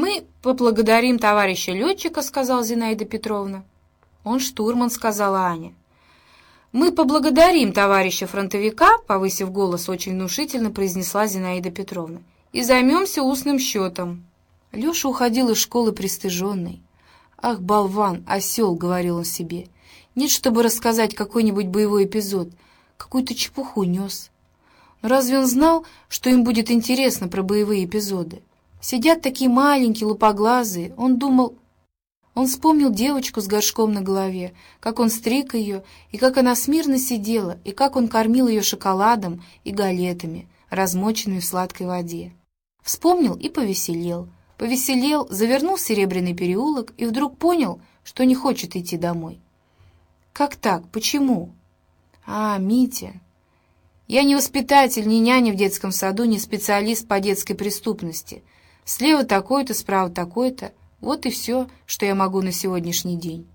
«Мы поблагодарим товарища летчика», — сказала Зинаида Петровна. «Он штурман», — сказала Аня. «Мы поблагодарим товарища фронтовика», — повысив голос, очень внушительно произнесла Зинаида Петровна, «и займемся устным счетом». Леша уходил из школы пристыженный. «Ах, болван, осел!» — говорил он себе. «Нет, чтобы рассказать какой-нибудь боевой эпизод. Какую-то чепуху нес». Но разве он знал, что им будет интересно про боевые эпизоды? Сидят такие маленькие, лупоглазые. Он думал... Он вспомнил девочку с горшком на голове, как он стриг ее, и как она смирно сидела, и как он кормил ее шоколадом и галетами, размоченными в сладкой воде. Вспомнил и повеселел. Повеселел, завернул серебряный переулок и вдруг понял, что не хочет идти домой. «Как так? Почему?» «А, Митя...» «Я не воспитатель, не няня в детском саду, не специалист по детской преступности. Слева такой-то, справа такой-то. Вот и все, что я могу на сегодняшний день.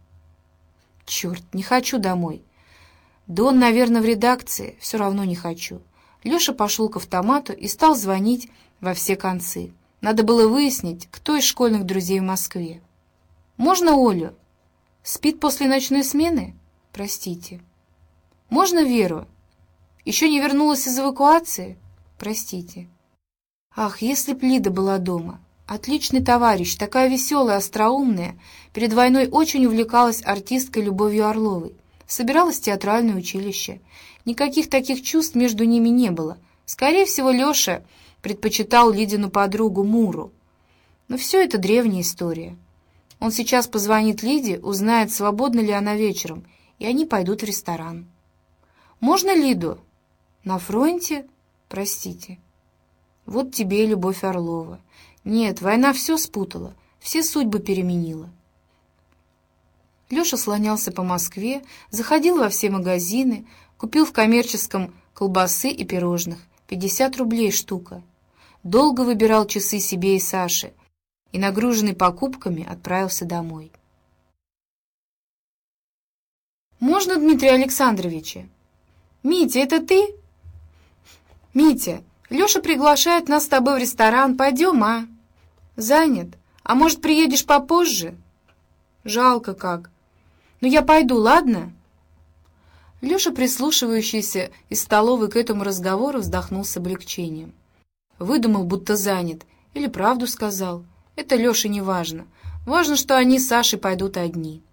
Черт, не хочу домой. Да он, наверное, в редакции. Все равно не хочу. Леша пошел к автомату и стал звонить во все концы. Надо было выяснить, кто из школьных друзей в Москве. «Можно Олю?» «Спит после ночной смены?» «Простите». «Можно Веру?» «Еще не вернулась из эвакуации?» «Простите». Ах, если б Лида была дома! Отличный товарищ, такая веселая, остроумная. Перед войной очень увлекалась артисткой Любовью Орловой. Собиралась в театральное училище. Никаких таких чувств между ними не было. Скорее всего, Леша предпочитал Лидину подругу Муру. Но все это древняя история. Он сейчас позвонит Лиде, узнает, свободна ли она вечером, и они пойдут в ресторан. «Можно Лиду?» «На фронте?» «Простите». Вот тебе и Любовь Орлова. Нет, война все спутала, все судьбы переменила. Леша слонялся по Москве, заходил во все магазины, купил в коммерческом колбасы и пирожных, 50 рублей штука. Долго выбирал часы себе и Саше и, нагруженный покупками, отправился домой. «Можно, Дмитрий Александрович?» «Митя, это ты?» «Митя, Леша приглашает нас с тобой в ресторан. Пойдем, а?» «Занят. А может, приедешь попозже?» «Жалко как. Ну, я пойду, ладно?» Леша, прислушивающийся из столовой к этому разговору, вздохнул с облегчением. Выдумал, будто занят, или правду сказал. Это Леше не важно. Важно, что они с Сашей пойдут одни.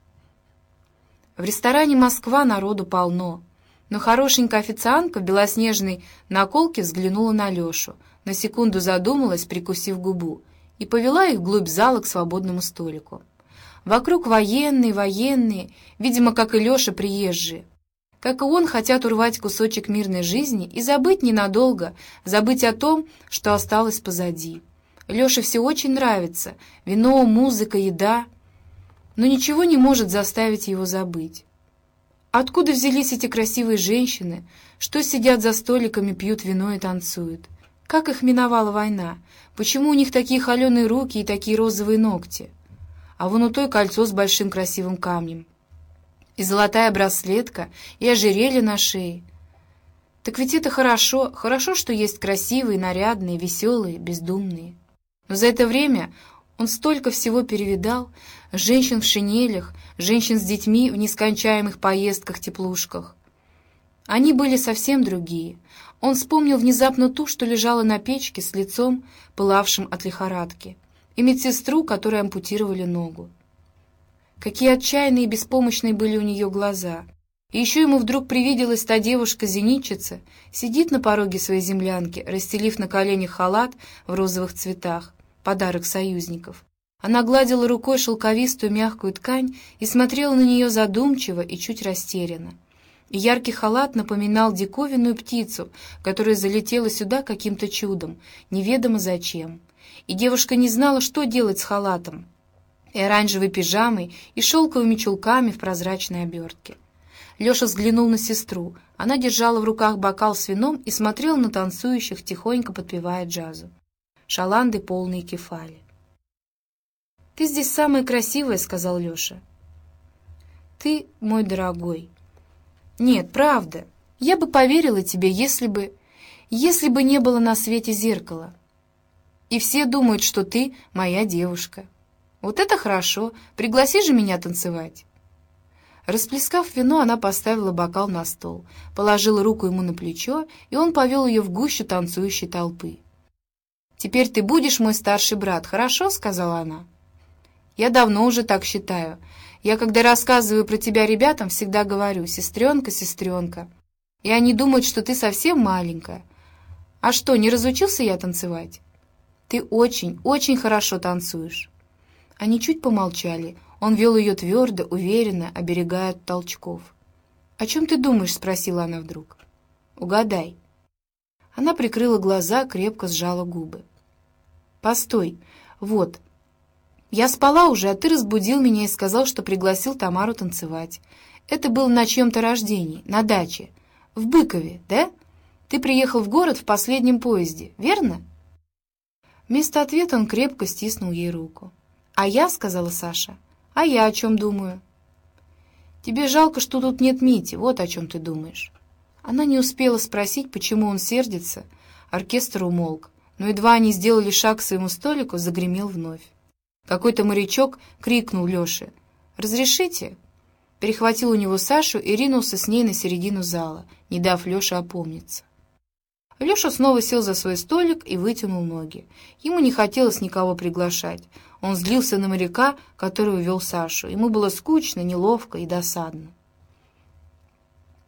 В ресторане «Москва» народу полно но хорошенькая официантка в белоснежной наколке взглянула на Лешу, на секунду задумалась, прикусив губу, и повела их вглубь зала к свободному столику. Вокруг военные, военные, видимо, как и Леша, приезжие. Как и он, хотят урвать кусочек мирной жизни и забыть ненадолго, забыть о том, что осталось позади. Леше все очень нравится, вино, музыка, еда, но ничего не может заставить его забыть. Откуда взялись эти красивые женщины, что сидят за столиками, пьют вино и танцуют? Как их миновала война? Почему у них такие холеные руки и такие розовые ногти? А вон у той кольцо с большим красивым камнем. И золотая браслетка, и ожерелье на шее. Так ведь это хорошо, хорошо, что есть красивые, нарядные, веселые, бездумные. Но за это время он столько всего перевидал, женщин в шинелях, женщин с детьми в нескончаемых поездках-теплушках. Они были совсем другие. Он вспомнил внезапно ту, что лежала на печке с лицом, пылавшим от лихорадки, и медсестру, которой ампутировали ногу. Какие отчаянные и беспомощные были у нее глаза. И еще ему вдруг привиделась та девушка-зенитчица, сидит на пороге своей землянки, расстелив на коленях халат в розовых цветах, подарок союзников, она гладила рукой шелковистую мягкую ткань и смотрела на нее задумчиво и чуть растерянно. И яркий халат напоминал диковинную птицу, которая залетела сюда каким-то чудом, неведомо зачем. И девушка не знала, что делать с халатом, и оранжевой пижамой, и шелковыми чулками в прозрачной обертке. Леша взглянул на сестру. Она держала в руках бокал с вином и смотрела на танцующих, тихонько подпевая джазу. Шаланды полные кефали. «Ты здесь самая красивая», — сказал Леша. «Ты мой дорогой». «Нет, правда. Я бы поверила тебе, если бы... Если бы не было на свете зеркала». и все думают, что ты моя девушка. Вот это хорошо, пригласи же меня танцевать». Расплескав вино, она поставила бокал на стол, положила руку ему на плечо, и он повел ее в гущу танцующей толпы. «Теперь ты будешь мой старший брат, хорошо?» — сказала она. «Я давно уже так считаю. Я, когда рассказываю про тебя ребятам, всегда говорю «сестренка, сестренка». И они думают, что ты совсем маленькая. А что, не разучился я танцевать? Ты очень, очень хорошо танцуешь». Они чуть помолчали. Он вел ее твердо, уверенно, оберегая от толчков. «О чем ты думаешь?» — спросила она вдруг. «Угадай». Она прикрыла глаза, крепко сжала губы. «Постой, вот. Я спала уже, а ты разбудил меня и сказал, что пригласил Тамару танцевать. Это было на чьем-то рождении, на даче, в Быкове, да? Ты приехал в город в последнем поезде, верно?» Вместо ответа он крепко стиснул ей руку. «А я», — сказала Саша, — «а я о чем думаю?» «Тебе жалко, что тут нет Мити, вот о чем ты думаешь». Она не успела спросить, почему он сердится. Оркестр умолк, но едва они сделали шаг к своему столику, загремел вновь. Какой-то морячок крикнул Леше «Разрешите?» Перехватил у него Сашу и ринулся с ней на середину зала, не дав Леше опомниться. Леша снова сел за свой столик и вытянул ноги. Ему не хотелось никого приглашать. Он злился на моряка, который увел Сашу. Ему было скучно, неловко и досадно.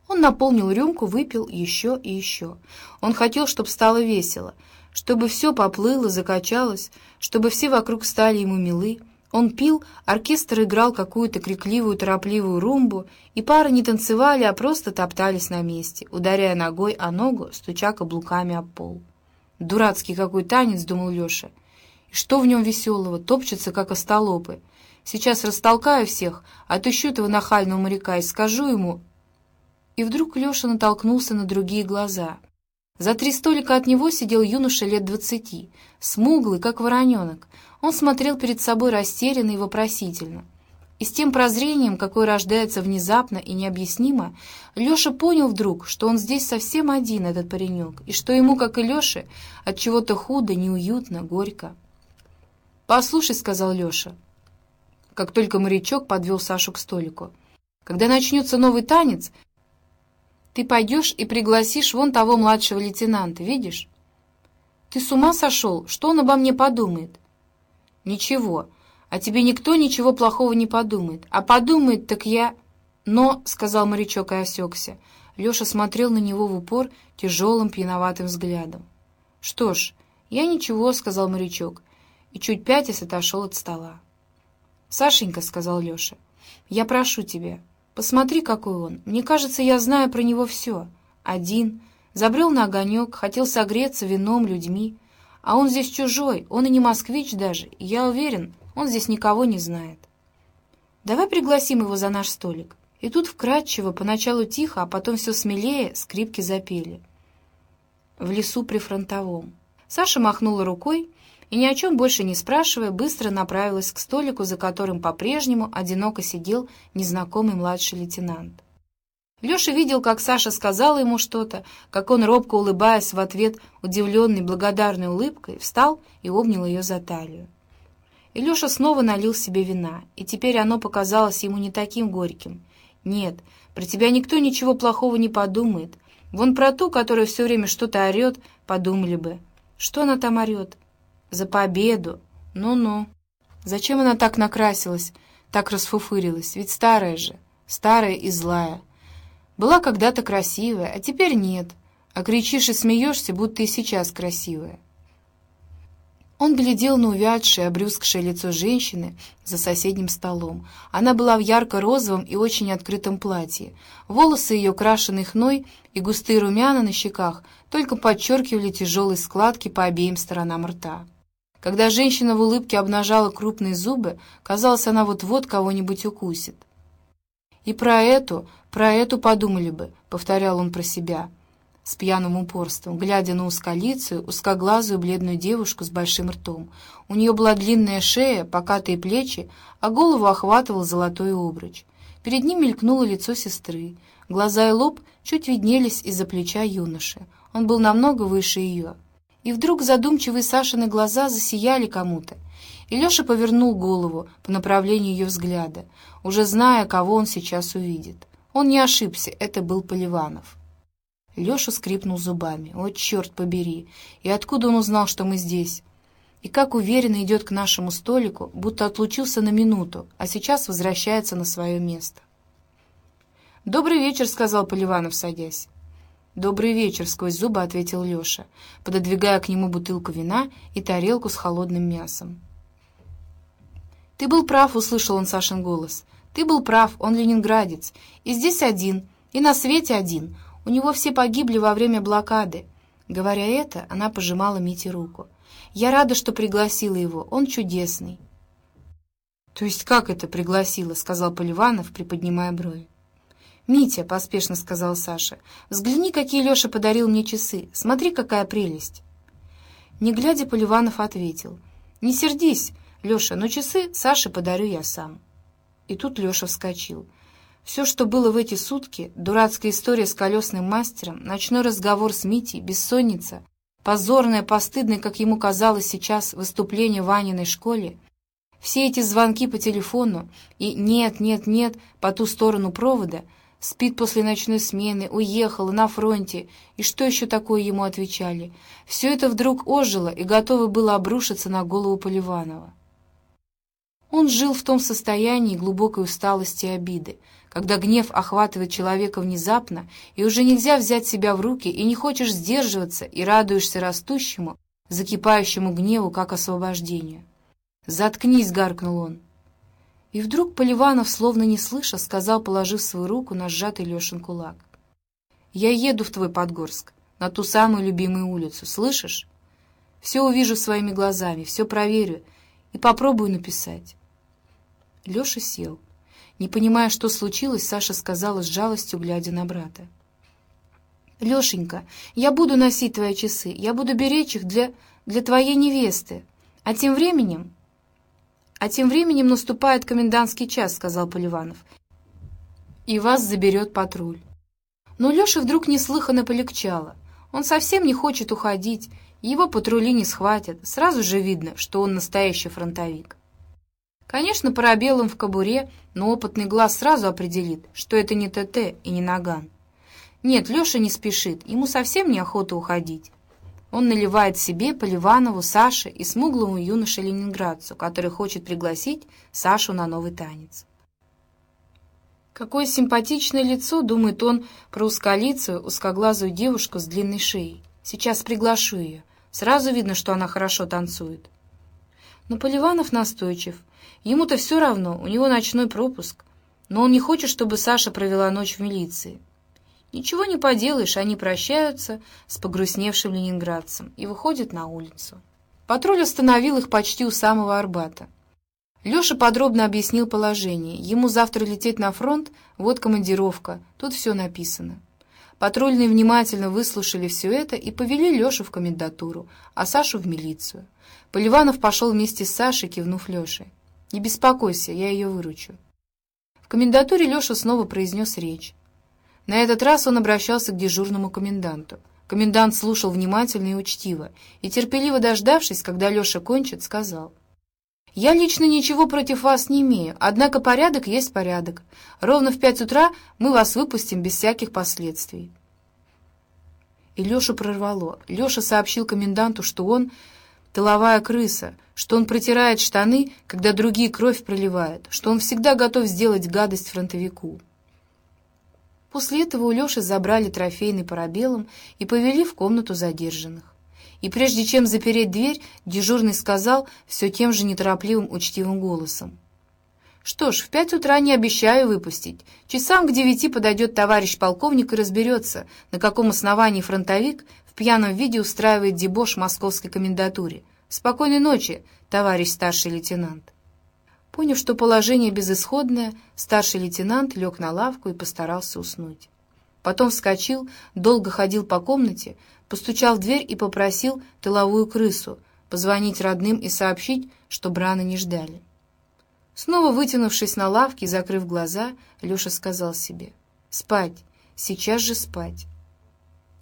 Он наполнил рюмку, выпил еще и еще. Он хотел, чтобы стало весело, чтобы все поплыло, закачалось, чтобы все вокруг стали ему милы. Он пил, оркестр играл какую-то крикливую, торопливую румбу, и пары не танцевали, а просто топтались на месте, ударяя ногой о ногу, стуча каблуками об пол. «Дурацкий какой танец», — думал Леша. И что в нем веселого? Топчется, как остолопы. Сейчас растолкаю всех, отыщу этого нахального моряка и скажу ему... И вдруг Леша натолкнулся на другие глаза. За три столика от него сидел юноша лет двадцати, смуглый, как вороненок. Он смотрел перед собой растерянно и вопросительно. И с тем прозрением, какое рождается внезапно и необъяснимо, Леша понял вдруг, что он здесь совсем один, этот паренек, и что ему, как и Леше, от чего-то худо, неуютно, горько. «Послушай», — сказал Леша, как только морячок подвел Сашу к столику, «когда начнется новый танец, ты пойдешь и пригласишь вон того младшего лейтенанта, видишь?» «Ты с ума сошел? Что он обо мне подумает?» «Ничего. А тебе никто ничего плохого не подумает. А подумает, так я...» «Но», — сказал морячок и осекся, Леша смотрел на него в упор тяжелым пьяноватым взглядом. «Что ж, я ничего», — сказал морячок, и чуть пятясь отошел от стола. «Сашенька», — сказал Леша, — «я прошу тебя, посмотри, какой он. Мне кажется, я знаю про него все. Один, забрел на огонек, хотел согреться вином, людьми. А он здесь чужой, он и не москвич даже, я уверен, он здесь никого не знает. Давай пригласим его за наш столик». И тут вкрадчиво, поначалу тихо, а потом все смелее скрипки запели. В лесу при фронтовом. Саша махнула рукой, и ни о чем больше не спрашивая, быстро направилась к столику, за которым по-прежнему одиноко сидел незнакомый младший лейтенант. Леша видел, как Саша сказала ему что-то, как он, робко улыбаясь в ответ удивленной благодарной улыбкой, встал и обнял ее за талию. И Леша снова налил себе вина, и теперь оно показалось ему не таким горьким. «Нет, про тебя никто ничего плохого не подумает. Вон про ту, которая все время что-то орет, подумали бы. Что она там орет? За победу! Ну-ну! Зачем она так накрасилась, так расфуфырилась? Ведь старая же, старая и злая. Была когда-то красивая, а теперь нет. А кричишь и смеешься, будто и сейчас красивая. Он глядел на увядшее, обрюзгшее лицо женщины за соседним столом. Она была в ярко-розовом и очень открытом платье. Волосы ее, крашеные хной и густые румяна на щеках, только подчеркивали тяжелые складки по обеим сторонам рта. Когда женщина в улыбке обнажала крупные зубы, казалось, она вот-вот кого-нибудь укусит. «И про эту, про эту подумали бы», — повторял он про себя, с пьяным упорством, глядя на узколицую, узкоглазую бледную девушку с большим ртом. У нее была длинная шея, покатые плечи, а голову охватывал золотой обруч. Перед ним мелькнуло лицо сестры. Глаза и лоб чуть виднелись из-за плеча юноши. Он был намного выше ее. И вдруг задумчивые Сашины глаза засияли кому-то, и Леша повернул голову по направлению ее взгляда, уже зная, кого он сейчас увидит. Он не ошибся, это был Поливанов. Леша скрипнул зубами. «Вот черт побери! И откуда он узнал, что мы здесь?» И как уверенно идет к нашему столику, будто отлучился на минуту, а сейчас возвращается на свое место. «Добрый вечер», — сказал Поливанов, садясь. «Добрый вечер», — сквозь зубы ответил Леша, пододвигая к нему бутылку вина и тарелку с холодным мясом. «Ты был прав», — услышал он Сашин голос. «Ты был прав, он ленинградец. И здесь один, и на свете один. У него все погибли во время блокады». Говоря это, она пожимала Мите руку. «Я рада, что пригласила его. Он чудесный». «То есть как это пригласила?» — сказал Поливанов, приподнимая брови. «Митя», — поспешно сказал Саша, — «взгляни, какие Леша подарил мне часы. Смотри, какая прелесть». Не глядя, Поливанов ответил. «Не сердись, Леша, но часы Саше подарю я сам». И тут Леша вскочил. Все, что было в эти сутки, дурацкая история с колесным мастером, ночной разговор с Митей, бессонница, позорное, постыдное, как ему казалось сейчас, выступление в Аниной школе, все эти звонки по телефону и «нет, нет, нет» по ту сторону провода, спит после ночной смены, уехала, на фронте, и что еще такое ему отвечали, все это вдруг ожило и готово было обрушиться на голову Поливанова. Он жил в том состоянии глубокой усталости и обиды, когда гнев охватывает человека внезапно, и уже нельзя взять себя в руки, и не хочешь сдерживаться, и радуешься растущему, закипающему гневу, как освобождению. «Заткнись!» — гаркнул он. И вдруг Поливанов, словно не слыша, сказал, положив свою руку на сжатый Лешин кулак. «Я еду в твой Подгорск, на ту самую любимую улицу, слышишь? Все увижу своими глазами, все проверю и попробую написать». Леша сел. Не понимая, что случилось, Саша сказала с жалостью, глядя на брата. «Лешенька, я буду носить твои часы, я буду беречь их для, для твоей невесты. А тем временем...» «А тем временем наступает комендантский час», — сказал Поливанов. «И вас заберет патруль». Но Леше вдруг неслыханно полегчало. Он совсем не хочет уходить, его патрули не схватят, сразу же видно, что он настоящий фронтовик. Конечно, парабеллум в кобуре, но опытный глаз сразу определит, что это не ТТ и не наган. Нет, Леша не спешит, ему совсем неохота уходить. Он наливает себе, Поливанову, Саше и смуглому юноше-ленинградцу, который хочет пригласить Сашу на новый танец. Какое симпатичное лицо, думает он про узколицую, узкоглазую девушку с длинной шеей. Сейчас приглашу ее. Сразу видно, что она хорошо танцует. Но Поливанов настойчив. Ему-то все равно, у него ночной пропуск. Но он не хочет, чтобы Саша провела ночь в милиции. Ничего не поделаешь, они прощаются с погрустневшим ленинградцем и выходят на улицу. Патруль остановил их почти у самого Арбата. Леша подробно объяснил положение. Ему завтра лететь на фронт, вот командировка, тут все написано. Патрульные внимательно выслушали все это и повели Лешу в комендатуру, а Сашу в милицию. Поливанов пошел вместе с Сашей, кивнув Леше. «Не беспокойся, я ее выручу». В комендатуре Леша снова произнес речь. На этот раз он обращался к дежурному коменданту. Комендант слушал внимательно и учтиво, и, терпеливо дождавшись, когда Леша кончит, сказал. «Я лично ничего против вас не имею, однако порядок есть порядок. Ровно в пять утра мы вас выпустим без всяких последствий». И Лешу прорвало. Леша сообщил коменданту, что он тыловая крыса, что он протирает штаны, когда другие кровь проливают, что он всегда готов сделать гадость фронтовику. После этого у Леши забрали трофейный парабеллум и повели в комнату задержанных. И прежде чем запереть дверь, дежурный сказал все тем же неторопливым учтивым голосом. «Что ж, в пять утра не обещаю выпустить. Часам к девяти подойдет товарищ полковник и разберется, на каком основании фронтовик в пьяном виде устраивает дебош московской комендатуре. Спокойной ночи, товарищ старший лейтенант. Поняв, что положение безысходное, старший лейтенант лег на лавку и постарался уснуть. Потом вскочил, долго ходил по комнате, постучал в дверь и попросил тыловую крысу позвонить родным и сообщить, что Брана не ждали. Снова вытянувшись на лавке и закрыв глаза, Леша сказал себе «Спать, сейчас же спать».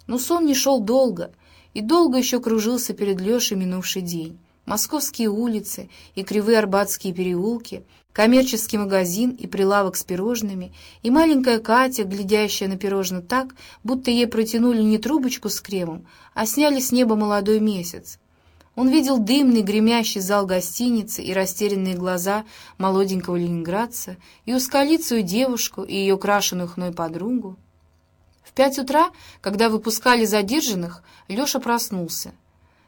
Но сон не шел долго, и долго еще кружился перед Лешей минувший день. Московские улицы и кривые арбатские переулки, коммерческий магазин и прилавок с пирожными, и маленькая Катя, глядящая на пирожное так, будто ей протянули не трубочку с кремом, а сняли с неба молодой месяц. Он видел дымный, гремящий зал гостиницы и растерянные глаза молоденького ленинградца, и ускалицую девушку, и ее крашеную хной подругу. В пять утра, когда выпускали задержанных, Леша проснулся.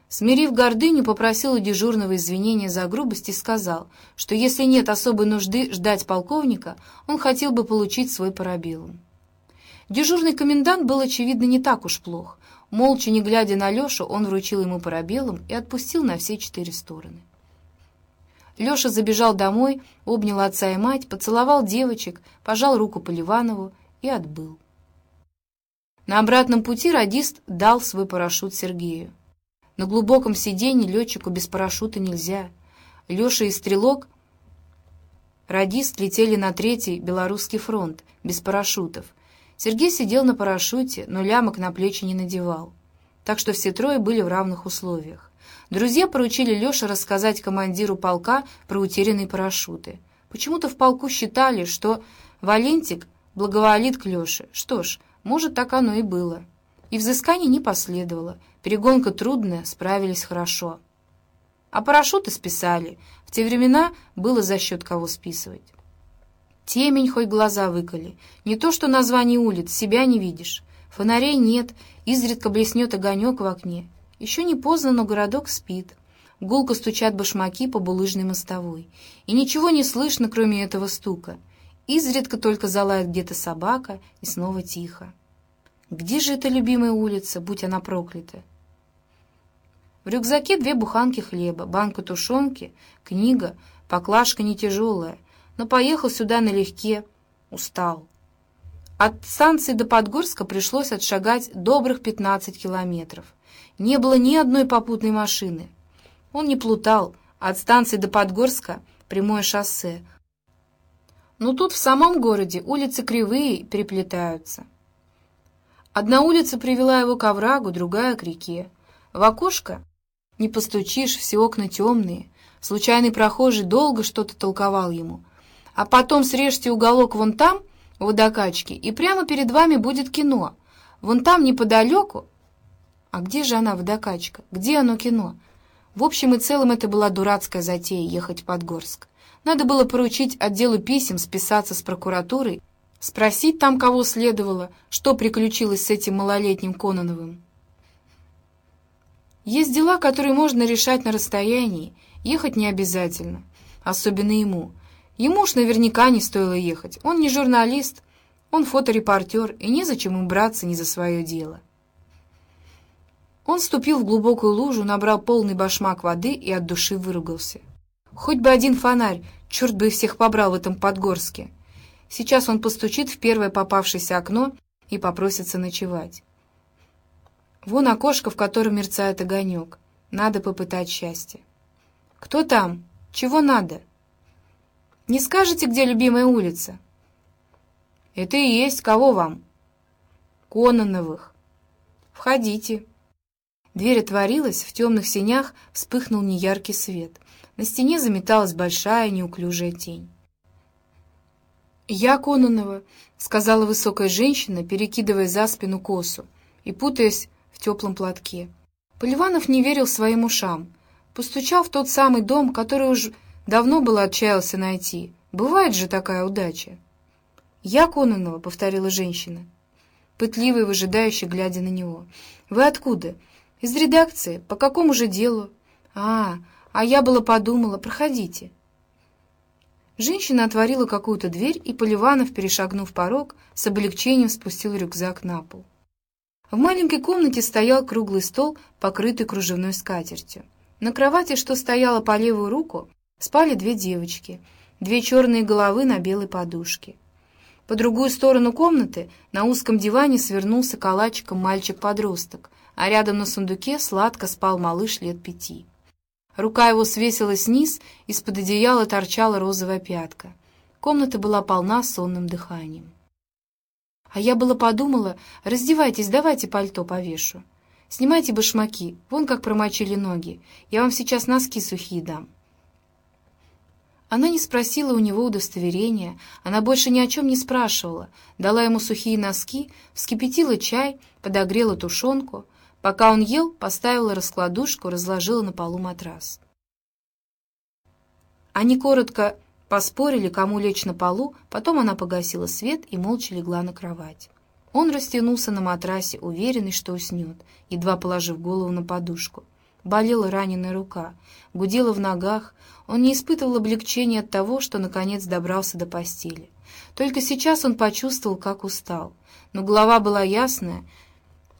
Смирив гордыню, попросил у дежурного извинения за грубость и сказал, что если нет особой нужды ждать полковника, он хотел бы получить свой парабеллум. Дежурный комендант был, очевидно, не так уж плох. Молча, не глядя на Лешу, он вручил ему парабеллум и отпустил на все четыре стороны. Леша забежал домой, обнял отца и мать, поцеловал девочек, пожал руку Поливанову и отбыл. На обратном пути радист дал свой парашют Сергею. На глубоком сиденье летчику без парашюта нельзя. Леша и Стрелок, радист, летели на третий Белорусский фронт без парашютов, Сергей сидел на парашюте, но лямок на плечи не надевал. Так что все трое были в равных условиях. Друзья поручили Леше рассказать командиру полка про утерянные парашюты. Почему-то в полку считали, что Валентик благоволит к Леше. Что ж, может, так оно и было. И взыскание не последовало. Перегонка трудная, справились хорошо. А парашюты списали. В те времена было за счет кого списывать. Темень хоть глаза выколи. Не то что название улиц, себя не видишь. Фонарей нет, изредка блеснет огонек в окне. Еще не поздно, но городок спит. Гулко стучат башмаки по булыжной мостовой. И ничего не слышно, кроме этого стука. Изредка только залает где-то собака, и снова тихо. Где же эта любимая улица, будь она проклята? В рюкзаке две буханки хлеба, банка тушенки, книга, поклажка не тяжелая, но поехал сюда налегке, устал. От станции до Подгорска пришлось отшагать добрых 15 километров. Не было ни одной попутной машины. Он не плутал, от станции до Подгорска прямое шоссе. Но тут в самом городе улицы кривые переплетаются. Одна улица привела его к оврагу, другая — к реке. В окошко не постучишь, все окна темные. Случайный прохожий долго что-то толковал ему — а потом срежьте уголок вон там, водокачки, и прямо перед вами будет кино. Вон там, неподалеку... А где же она, водокачка? Где оно кино? В общем и целом это была дурацкая затея ехать в Подгорск. Надо было поручить отделу писем списаться с прокуратурой, спросить там, кого следовало, что приключилось с этим малолетним Кононовым. Есть дела, которые можно решать на расстоянии, ехать не обязательно, особенно ему — Ему уж наверняка не стоило ехать. Он не журналист, он фоторепортер, и незачем ему браться ни за свое дело. Он ступил в глубокую лужу, набрал полный башмак воды и от души выругался. Хоть бы один фонарь, черт бы их всех побрал в этом Подгорске. Сейчас он постучит в первое попавшееся окно и попросится ночевать. Вон окошко, в котором мерцает огонек. Надо попытать счастье. «Кто там? Чего надо?» Не скажете, где любимая улица?» «Это и есть. Кого вам?» «Кононовых». «Входите». Дверь отворилась, в темных сенях вспыхнул неяркий свет. На стене заметалась большая неуклюжая тень. «Я Кононова», — сказала высокая женщина, перекидывая за спину косу и путаясь в теплом платке. Поливанов не верил своим ушам. Постучал в тот самый дом, который уж Давно было отчаялся найти. Бывает же такая удача. «Я Кононова», — повторила женщина, пытливо и выжидающе глядя на него. «Вы откуда?» «Из редакции. По какому же делу?» «А, а я было подумала. Проходите». Женщина отворила какую-то дверь, и Поливанов, перешагнув порог, с облегчением спустил рюкзак на пол. В маленькой комнате стоял круглый стол, покрытый кружевной скатертью. На кровати, что стояла по левую руку, Спали две девочки, две черные головы на белой подушке. По другую сторону комнаты на узком диване свернулся калачиком мальчик-подросток, а рядом на сундуке сладко спал малыш лет пяти. Рука его свесилась вниз, из-под одеяла торчала розовая пятка. Комната была полна сонным дыханием. А я было подумала, раздевайтесь, давайте пальто повешу. Снимайте башмаки, вон как промочили ноги. Я вам сейчас носки сухие дам». Она не спросила у него удостоверения, она больше ни о чем не спрашивала, дала ему сухие носки, вскипятила чай, подогрела тушенку. Пока он ел, поставила раскладушку, разложила на полу матрас. Они коротко поспорили, кому лечь на полу, потом она погасила свет и молча легла на кровать. Он растянулся на матрасе, уверенный, что уснет, едва положив голову на подушку. Болела раненая рука, гудела в ногах, он не испытывал облегчения от того, что наконец добрался до постели. Только сейчас он почувствовал, как устал. Но голова была ясная,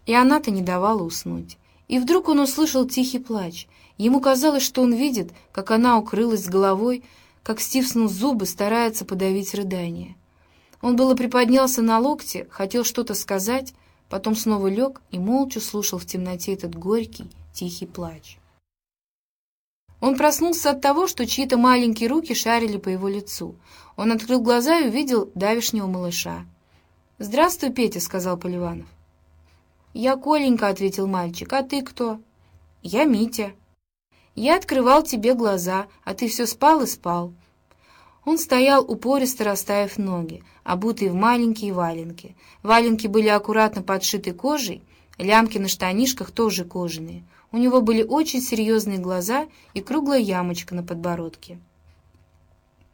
и она-то не давала уснуть. И вдруг он услышал тихий плач. Ему казалось, что он видит, как она укрылась головой, как, стиснув зубы, старается подавить рыдание. Он было приподнялся на локте, хотел что-то сказать, потом снова лег и молча слушал в темноте этот горький, тихий плач. Он проснулся от того, что чьи-то маленькие руки шарили по его лицу. Он открыл глаза и увидел давишнего малыша. «Здравствуй, Петя», — сказал Поливанов. «Я Коленька», — ответил мальчик. «А ты кто?» «Я Митя». «Я открывал тебе глаза, а ты все спал и спал». Он стоял упористо, расставив ноги, обутые в маленькие валенки. Валенки были аккуратно подшиты кожей, лямки на штанишках тоже кожаные. У него были очень серьезные глаза и круглая ямочка на подбородке.